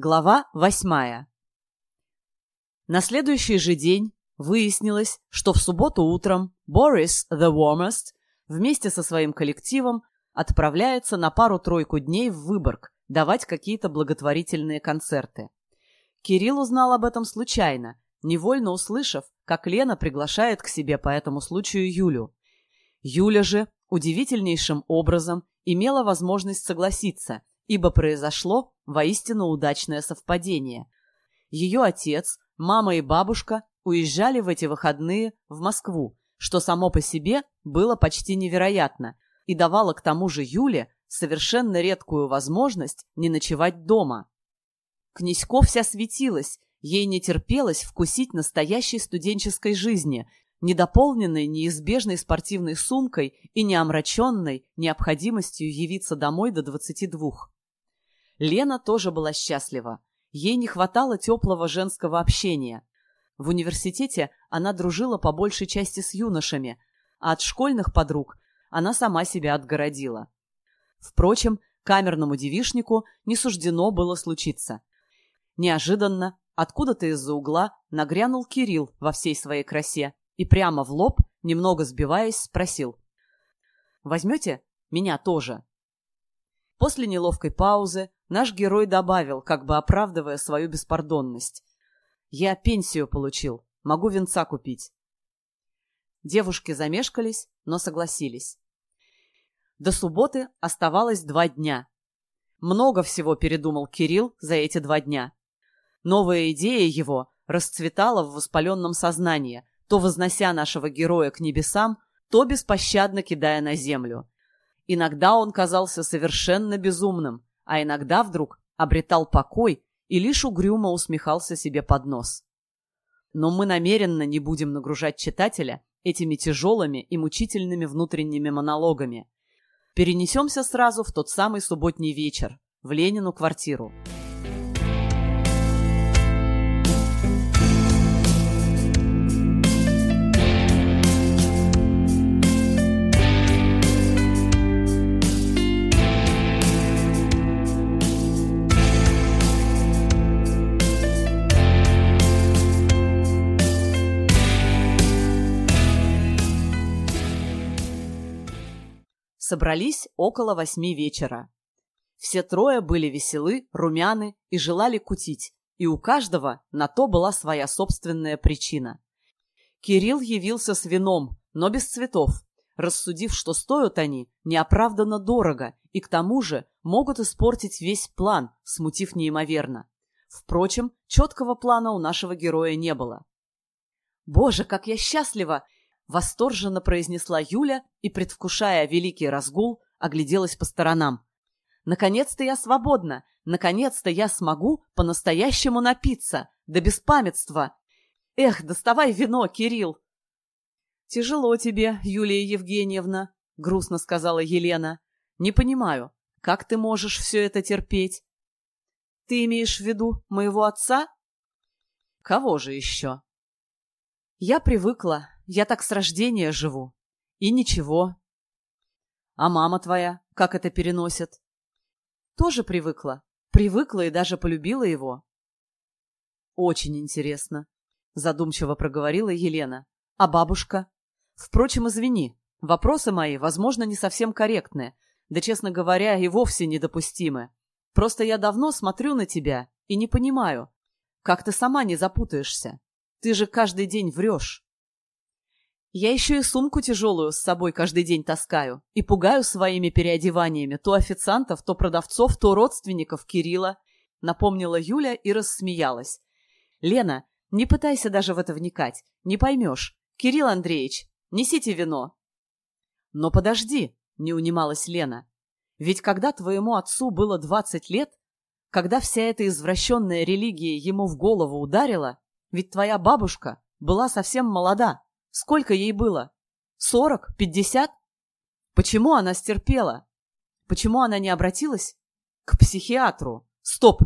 Глава восьмая. На следующий же день выяснилось, что в субботу утром Борис The Warmest вместе со своим коллективом отправляется на пару-тройку дней в Выборг давать какие-то благотворительные концерты. Кирилл узнал об этом случайно, невольно услышав, как Лена приглашает к себе по этому случаю Юлю. Юля же удивительнейшим образом имела возможность согласиться, ибо произошло воистину удачное совпадение. Ее отец, мама и бабушка уезжали в эти выходные в Москву, что само по себе было почти невероятно и давало к тому же Юле совершенно редкую возможность не ночевать дома. Князько вся светилась, ей не терпелось вкусить настоящей студенческой жизни, недополненной неизбежной спортивной сумкой и не омраченной необходимостью явиться домой до двадцати двух. Лена тоже была счастлива. Ей не хватало теплого женского общения. В университете она дружила по большей части с юношами, а от школьных подруг она сама себя отгородила. Впрочем, камерному девишнику не суждено было случиться. Неожиданно, откуда-то из-за угла, нагрянул Кирилл во всей своей красе и прямо в лоб, немного сбиваясь, спросил. «Возьмете меня тоже?» После неловкой паузы наш герой добавил, как бы оправдывая свою беспардонность. «Я пенсию получил. Могу венца купить». Девушки замешкались, но согласились. До субботы оставалось два дня. Много всего передумал Кирилл за эти два дня. Новая идея его расцветала в воспаленном сознании, то вознося нашего героя к небесам, то беспощадно кидая на землю. Иногда он казался совершенно безумным, а иногда вдруг обретал покой и лишь угрюмо усмехался себе под нос. Но мы намеренно не будем нагружать читателя этими тяжелыми и мучительными внутренними монологами. Перенесемся сразу в тот самый субботний вечер, в Ленину квартиру. Собрались около восьми вечера. Все трое были веселы, румяны и желали кутить, и у каждого на то была своя собственная причина. Кирилл явился с вином, но без цветов, рассудив, что стоят они неоправданно дорого и к тому же могут испортить весь план, смутив неимоверно. Впрочем, четкого плана у нашего героя не было. «Боже, как я счастлива!» Восторженно произнесла Юля и, предвкушая великий разгул, огляделась по сторонам. «Наконец-то я свободна! Наконец-то я смогу по-настоящему напиться! До беспамятства! Эх, доставай вино, Кирилл!» «Тяжело тебе, Юлия Евгеньевна», — грустно сказала Елена. «Не понимаю, как ты можешь все это терпеть?» «Ты имеешь в виду моего отца?» «Кого же еще?» «Я привыкла, я так с рождения живу. И ничего. А мама твоя, как это переносит? Тоже привыкла. Привыкла и даже полюбила его. Очень интересно, задумчиво проговорила Елена. А бабушка? Впрочем, извини, вопросы мои, возможно, не совсем корректны, да, честно говоря, и вовсе недопустимы. Просто я давно смотрю на тебя и не понимаю, как ты сама не запутаешься. Ты же каждый день врешь. Я еще и сумку тяжелую с собой каждый день таскаю и пугаю своими переодеваниями то официантов, то продавцов, то родственников Кирилла, напомнила Юля и рассмеялась. Лена, не пытайся даже в это вникать, не поймешь. Кирилл Андреевич, несите вино. Но подожди, не унималась Лена. Ведь когда твоему отцу было двадцать лет, когда вся эта извращенная религия ему в голову ударила, ведь твоя бабушка была совсем молода. Сколько ей было? Сорок? Пятьдесят? Почему она стерпела? Почему она не обратилась к психиатру? Стоп!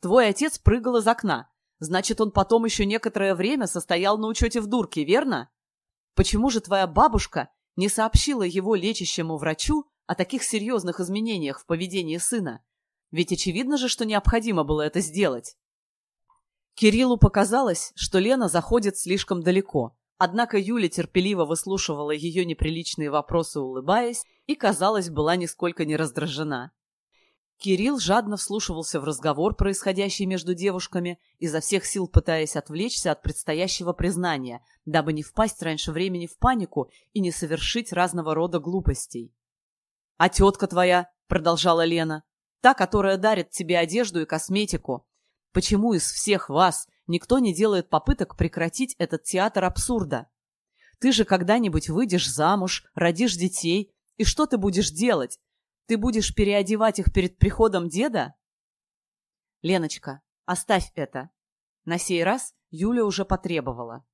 Твой отец прыгал из окна. Значит, он потом еще некоторое время состоял на учете в дурке, верно? Почему же твоя бабушка не сообщила его лечащему врачу о таких серьезных изменениях в поведении сына? Ведь очевидно же, что необходимо было это сделать. Кириллу показалось, что Лена заходит слишком далеко, однако Юля терпеливо выслушивала ее неприличные вопросы, улыбаясь, и, казалось, была нисколько не раздражена. Кирилл жадно вслушивался в разговор, происходящий между девушками, изо всех сил пытаясь отвлечься от предстоящего признания, дабы не впасть раньше времени в панику и не совершить разного рода глупостей. «А тетка твоя?» — продолжала Лена. «Та, которая дарит тебе одежду и косметику. Почему из всех вас никто не делает попыток прекратить этот театр абсурда? Ты же когда-нибудь выйдешь замуж, родишь детей, и что ты будешь делать? Ты будешь переодевать их перед приходом деда? Леночка, оставь это. На сей раз Юля уже потребовала.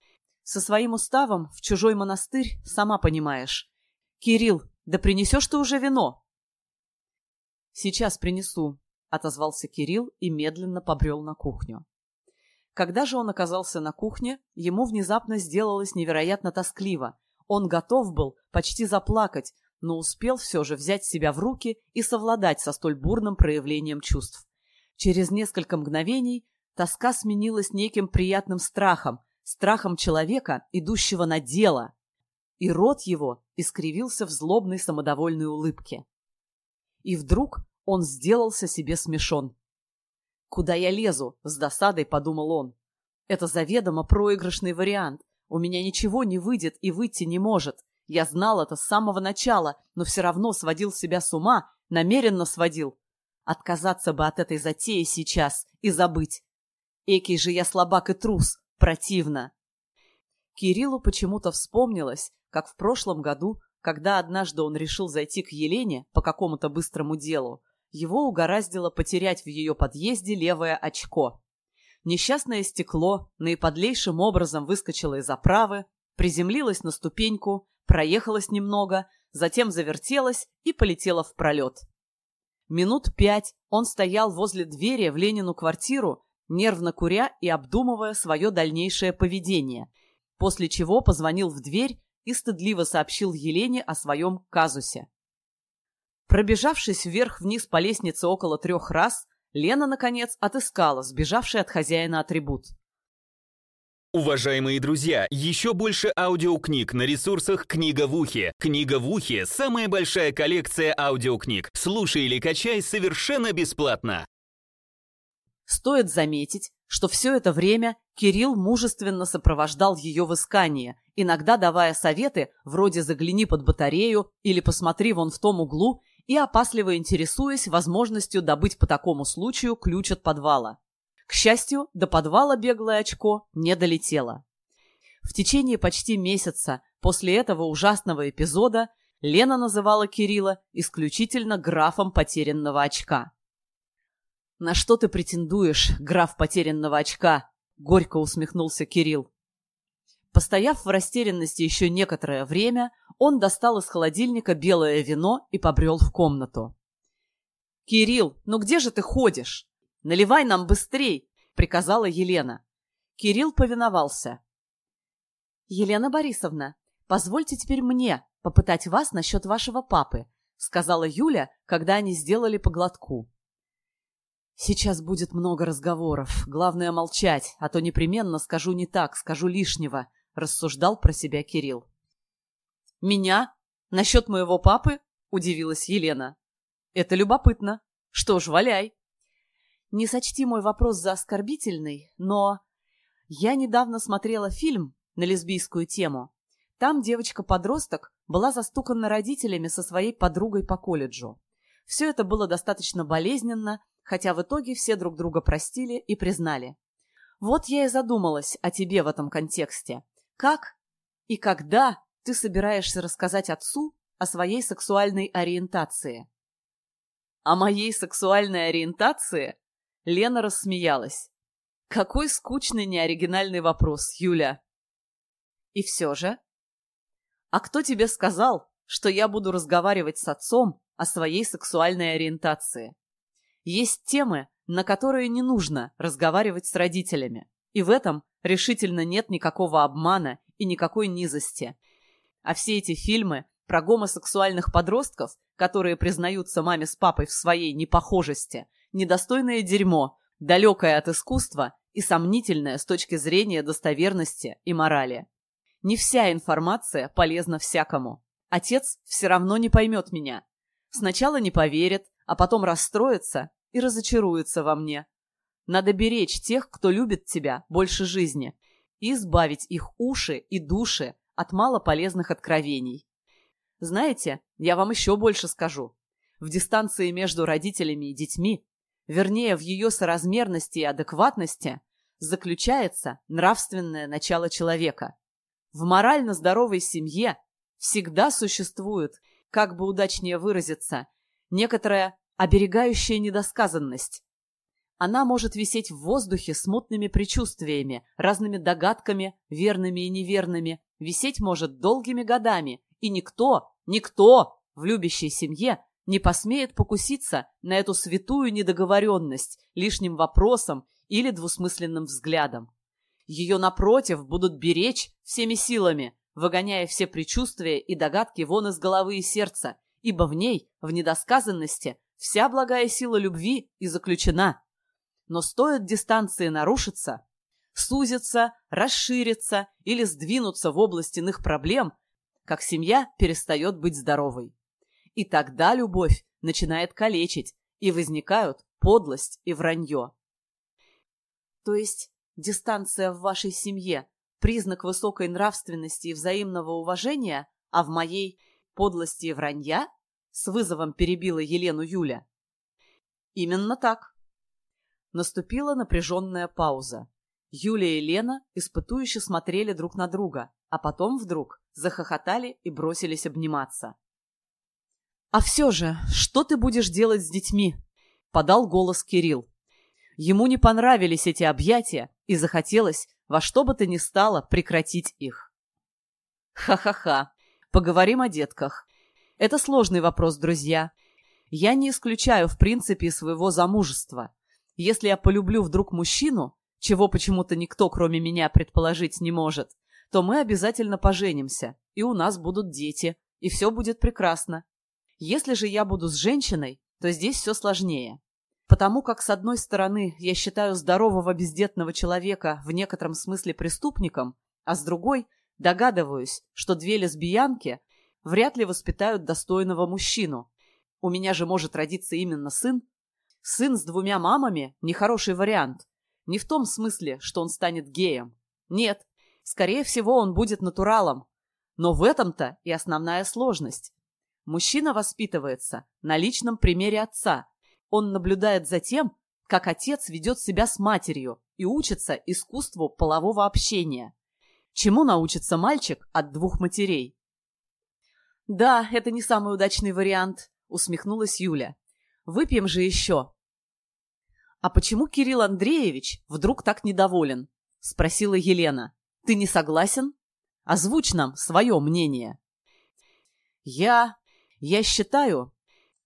Со своим уставом в чужой монастырь, сама понимаешь. Кирилл, да принесешь ты уже вино? Сейчас принесу, — отозвался Кирилл и медленно побрел на кухню. Когда же он оказался на кухне, ему внезапно сделалось невероятно тоскливо. Он готов был почти заплакать, но успел все же взять себя в руки и совладать со столь бурным проявлением чувств. Через несколько мгновений тоска сменилась неким приятным страхом, страхом человека, идущего на дело. И рот его искривился в злобной самодовольной улыбке. И вдруг он сделался себе смешон. «Куда я лезу?» — с досадой подумал он. «Это заведомо проигрышный вариант. У меня ничего не выйдет и выйти не может. Я знал это с самого начала, но все равно сводил себя с ума, намеренно сводил. Отказаться бы от этой затеи сейчас и забыть. Экий же я слабак и трус. Противно». Кириллу почему-то вспомнилось, как в прошлом году, когда однажды он решил зайти к Елене по какому-то быстрому делу, его угораздило потерять в ее подъезде левое очко. Несчастное стекло наиподлейшим образом выскочило из оправы, приземлилось на ступеньку, проехалось немного, затем завертелось и полетело в пролет. Минут пять он стоял возле двери в Ленину квартиру, нервно куря и обдумывая свое дальнейшее поведение, после чего позвонил в дверь и стыдливо сообщил Елене о своем казусе. Пробежавшись вверх-вниз по лестнице около трех раз, Лена, наконец, отыскала сбежавший от хозяина атрибут. Уважаемые друзья, еще больше аудиокниг на ресурсах «Книга в ухе». «Книга в ухе» — самая большая коллекция аудиокниг. Слушай или качай совершенно бесплатно. Стоит заметить, что все это время Кирилл мужественно сопровождал ее в искании, иногда давая советы вроде «загляни под батарею» или «посмотри вон в том углу», и опасливо интересуясь возможностью добыть по такому случаю ключ от подвала. К счастью, до подвала беглое очко не долетело. В течение почти месяца после этого ужасного эпизода Лена называла Кирилла исключительно графом потерянного очка. «На что ты претендуешь, граф потерянного очка?» — горько усмехнулся Кирилл. Постояв в растерянности еще некоторое время, он достал из холодильника белое вино и побрел в комнату. «Кирилл, ну где же ты ходишь? Наливай нам быстрей!» — приказала Елена. Кирилл повиновался. «Елена Борисовна, позвольте теперь мне попытать вас насчет вашего папы», — сказала Юля, когда они сделали поглотку. «Сейчас будет много разговоров. Главное молчать, а то непременно скажу не так, скажу лишнего», — рассуждал про себя Кирилл. «Меня? Насчет моего папы?» — удивилась Елена. «Это любопытно. Что ж, валяй». Не сочти мой вопрос за оскорбительный, но... Я недавно смотрела фильм на лесбийскую тему. Там девочка-подросток была застукана родителями со своей подругой по колледжу. Все это было достаточно болезненно, хотя в итоге все друг друга простили и признали. Вот я и задумалась о тебе в этом контексте. Как и когда ты собираешься рассказать отцу о своей сексуальной ориентации? О моей сексуальной ориентации? Лена рассмеялась. Какой скучный неоригинальный вопрос, Юля. И все же? А кто тебе сказал, что я буду разговаривать с отцом о своей сексуальной ориентации? Есть темы, на которые не нужно разговаривать с родителями. И в этом решительно нет никакого обмана и никакой низости. А все эти фильмы про гомосексуальных подростков, которые признаются маме с папой в своей непохожести, Недостойное дерьмо, далекое от искусства и сомнительное с точки зрения достоверности и морали. Не вся информация полезна всякому. Отец все равно не поймет меня. Сначала не поверит, а потом расстроится и разочаруется во мне. Надо беречь тех, кто любит тебя больше жизни, и избавить их уши и души от малополезных откровений. Знаете, я вам еще больше скажу. В дистанции между родителями и детьми, вернее, в ее соразмерности и адекватности, заключается нравственное начало человека. В морально здоровой семье всегда существует, как бы удачнее выразиться, некоторая оберегающая недосказанность. Она может висеть в воздухе смутными предчувствиями, разными догадками, верными и неверными, висеть может долгими годами, и никто, никто в любящей семье не посмеет покуситься на эту святую недоговоренность лишним вопросом или двусмысленным взглядом. Ее, напротив, будут беречь всеми силами, выгоняя все предчувствия и догадки вон из головы и сердца, ибо в ней, в недосказанности, вся благая сила любви и заключена. Но стоит дистанции нарушиться, сузиться, расшириться или сдвинуться в область иных проблем, как семья перестает быть здоровой. И тогда любовь начинает калечить, и возникают подлость и вранье. То есть дистанция в вашей семье – признак высокой нравственности и взаимного уважения, а в моей – подлости и вранья? С вызовом перебила Елену Юля. Именно так. Наступила напряженная пауза. Юлия и Лена испытующе смотрели друг на друга, а потом вдруг захохотали и бросились обниматься. «А все же, что ты будешь делать с детьми?» — подал голос Кирилл. Ему не понравились эти объятия, и захотелось во что бы то ни стало прекратить их. Ха-ха-ха. Поговорим о детках. Это сложный вопрос, друзья. Я не исключаю в принципе своего замужества. Если я полюблю вдруг мужчину, чего почему-то никто, кроме меня, предположить не может, то мы обязательно поженимся, и у нас будут дети, и все будет прекрасно. Если же я буду с женщиной, то здесь все сложнее. Потому как, с одной стороны, я считаю здорового бездетного человека в некотором смысле преступником, а с другой догадываюсь, что две лесбиянки вряд ли воспитают достойного мужчину. У меня же может родиться именно сын. Сын с двумя мамами – нехороший вариант. Не в том смысле, что он станет геем. Нет, скорее всего, он будет натуралом. Но в этом-то и основная сложность. Мужчина воспитывается на личном примере отца – он наблюдает за тем, как отец ведет себя с матерью и учится искусству полового общения. Чему научится мальчик от двух матерей? «Да, это не самый удачный вариант», — усмехнулась Юля. «Выпьем же еще». «А почему Кирилл Андреевич вдруг так недоволен?» — спросила Елена. «Ты не согласен? Озвучь нам свое мнение». «Я... я считаю,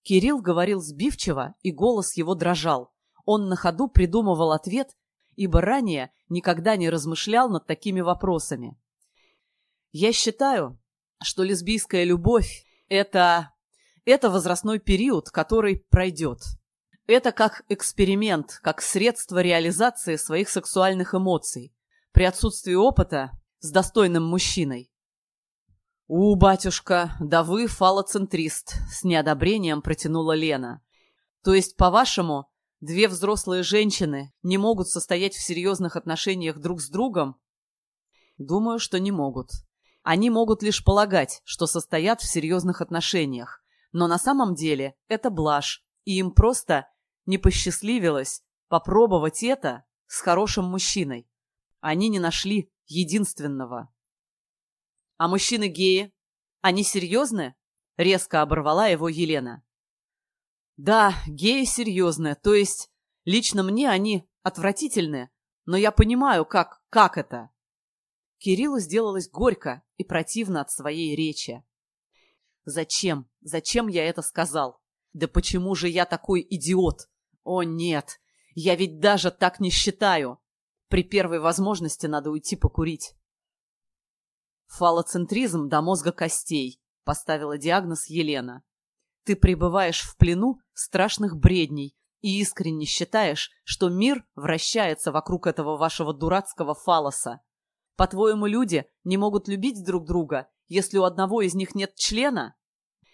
Кирилл говорил сбивчиво, и голос его дрожал. Он на ходу придумывал ответ, ибо ранее никогда не размышлял над такими вопросами. «Я считаю, что лесбийская любовь — это... это возрастной период, который пройдет. Это как эксперимент, как средство реализации своих сексуальных эмоций. При отсутствии опыта с достойным мужчиной. «У, батюшка, да вы фалоцентрист», — с неодобрением протянула Лена. «То есть, по-вашему, две взрослые женщины не могут состоять в серьезных отношениях друг с другом?» «Думаю, что не могут. Они могут лишь полагать, что состоят в серьезных отношениях. Но на самом деле это блажь, и им просто не посчастливилось попробовать это с хорошим мужчиной. Они не нашли единственного». А мужчины-геи? Они серьезные? Резко оборвала его Елена. Да, геи серьезные, то есть лично мне они отвратительные, но я понимаю, как, как это. Кириллу сделалось горько и противно от своей речи. Зачем? Зачем я это сказал? Да почему же я такой идиот? О, нет, я ведь даже так не считаю. При первой возможности надо уйти покурить. «Фалоцентризм до мозга костей», — поставила диагноз Елена. «Ты пребываешь в плену страшных бредней и искренне считаешь, что мир вращается вокруг этого вашего дурацкого фалоса. По-твоему, люди не могут любить друг друга, если у одного из них нет члена?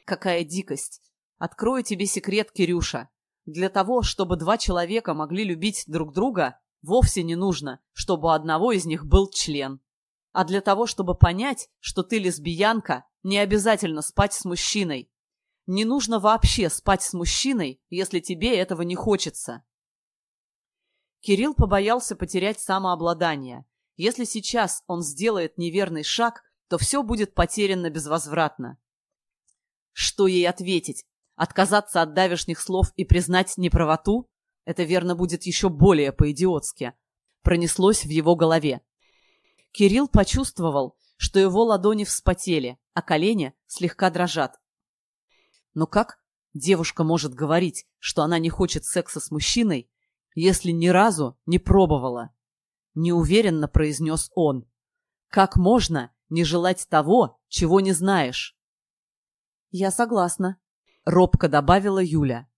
Какая дикость! Открою тебе секрет, Кирюша. Для того, чтобы два человека могли любить друг друга, вовсе не нужно, чтобы у одного из них был член. А для того, чтобы понять, что ты лесбиянка, не обязательно спать с мужчиной. Не нужно вообще спать с мужчиной, если тебе этого не хочется. Кирилл побоялся потерять самообладание. Если сейчас он сделает неверный шаг, то все будет потеряно безвозвратно. Что ей ответить? Отказаться от давешних слов и признать неправоту? Это верно будет еще более по-идиотски. Пронеслось в его голове. Кирилл почувствовал, что его ладони вспотели, а колени слегка дрожат. Но как девушка может говорить, что она не хочет секса с мужчиной, если ни разу не пробовала? Неуверенно произнес он. Как можно не желать того, чего не знаешь? Я согласна, робко добавила Юля.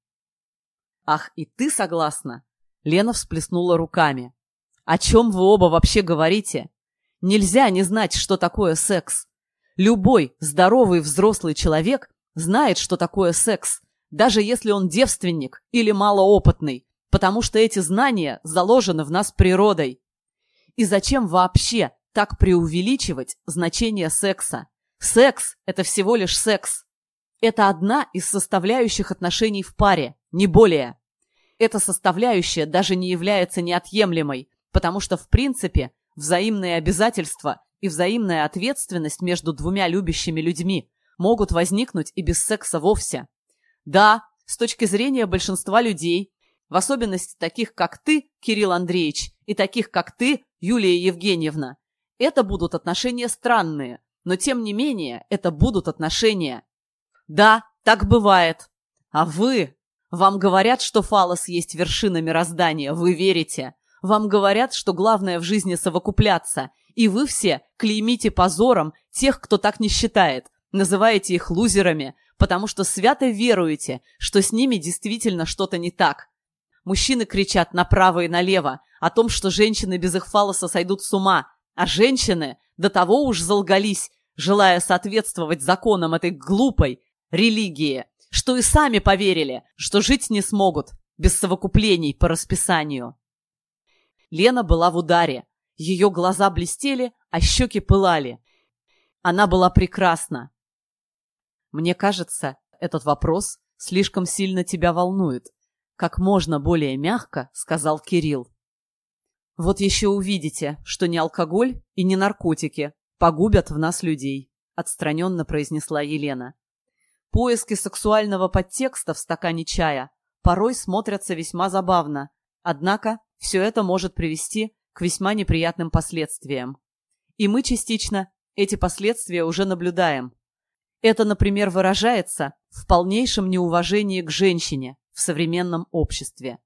Ах, и ты согласна? Лена всплеснула руками. О чем вы оба вообще говорите? Нельзя не знать, что такое секс. Любой здоровый взрослый человек знает, что такое секс, даже если он девственник или малоопытный, потому что эти знания заложены в нас природой. И зачем вообще так преувеличивать значение секса? Секс – это всего лишь секс. Это одна из составляющих отношений в паре, не более. Эта составляющая даже не является неотъемлемой, потому что, в принципе, взаимные обязательства и взаимная ответственность между двумя любящими людьми могут возникнуть и без секса вовсе. Да, с точки зрения большинства людей, в особенности таких, как ты, Кирилл Андреевич, и таких, как ты, Юлия Евгеньевна, это будут отношения странные, но тем не менее это будут отношения. Да, так бывает. А вы... Вам говорят, что фалос есть вершина мироздания, вы верите. Вам говорят, что главное в жизни совокупляться, и вы все клеймите позором тех, кто так не считает, Называете их лузерами, потому что свято веруете, что с ними действительно что-то не так. Мужчины кричат направо и налево о том, что женщины без их фалоса сойдут с ума, а женщины до того уж залгались, желая соответствовать законам этой глупой религии, что и сами поверили, что жить не смогут без совокуплений по расписанию. Лена была в ударе. Ее глаза блестели, а щеки пылали. Она была прекрасна. Мне кажется, этот вопрос слишком сильно тебя волнует. Как можно более мягко, сказал Кирилл. Вот еще увидите, что не алкоголь и не наркотики погубят в нас людей, отстраненно произнесла Елена. Поиски сексуального подтекста в стакане чая порой смотрятся весьма забавно, однако все это может привести к весьма неприятным последствиям. И мы частично эти последствия уже наблюдаем. Это, например, выражается в полнейшем неуважении к женщине в современном обществе.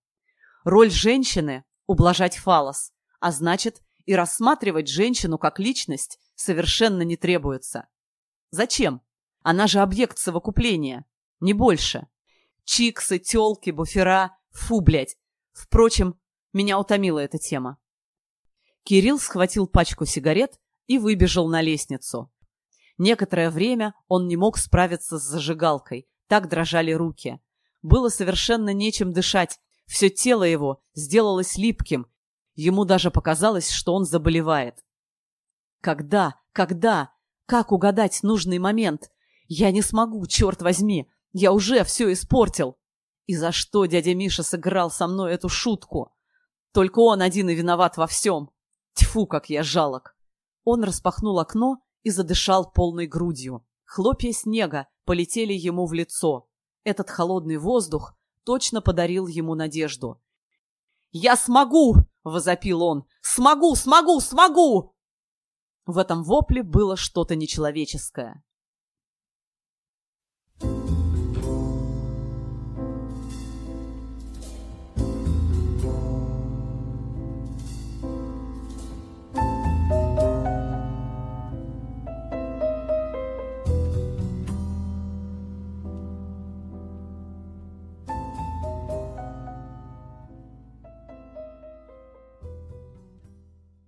Роль женщины – ублажать фалос, а значит и рассматривать женщину как личность совершенно не требуется. Зачем? Она же объект совокупления, не больше. Чиксы, тёлки, буфера – фу, блядь. Впрочем, меня утомила эта тема. Кирилл схватил пачку сигарет и выбежал на лестницу. Некоторое время он не мог справиться с зажигалкой, так дрожали руки. Было совершенно нечем дышать, все тело его сделалось липким, ему даже показалось, что он заболевает. Когда? Когда? Как угадать нужный момент? Я не смогу, черт возьми, я уже все испортил. И за что дядя Миша сыграл со мной эту шутку? Только он один и виноват во всем. Тьфу, как я жалок. Он распахнул окно и задышал полной грудью. Хлопья снега полетели ему в лицо. Этот холодный воздух точно подарил ему надежду. «Я смогу!» — возопил он. «Смогу! Смогу! Смогу!» В этом вопле было что-то нечеловеческое.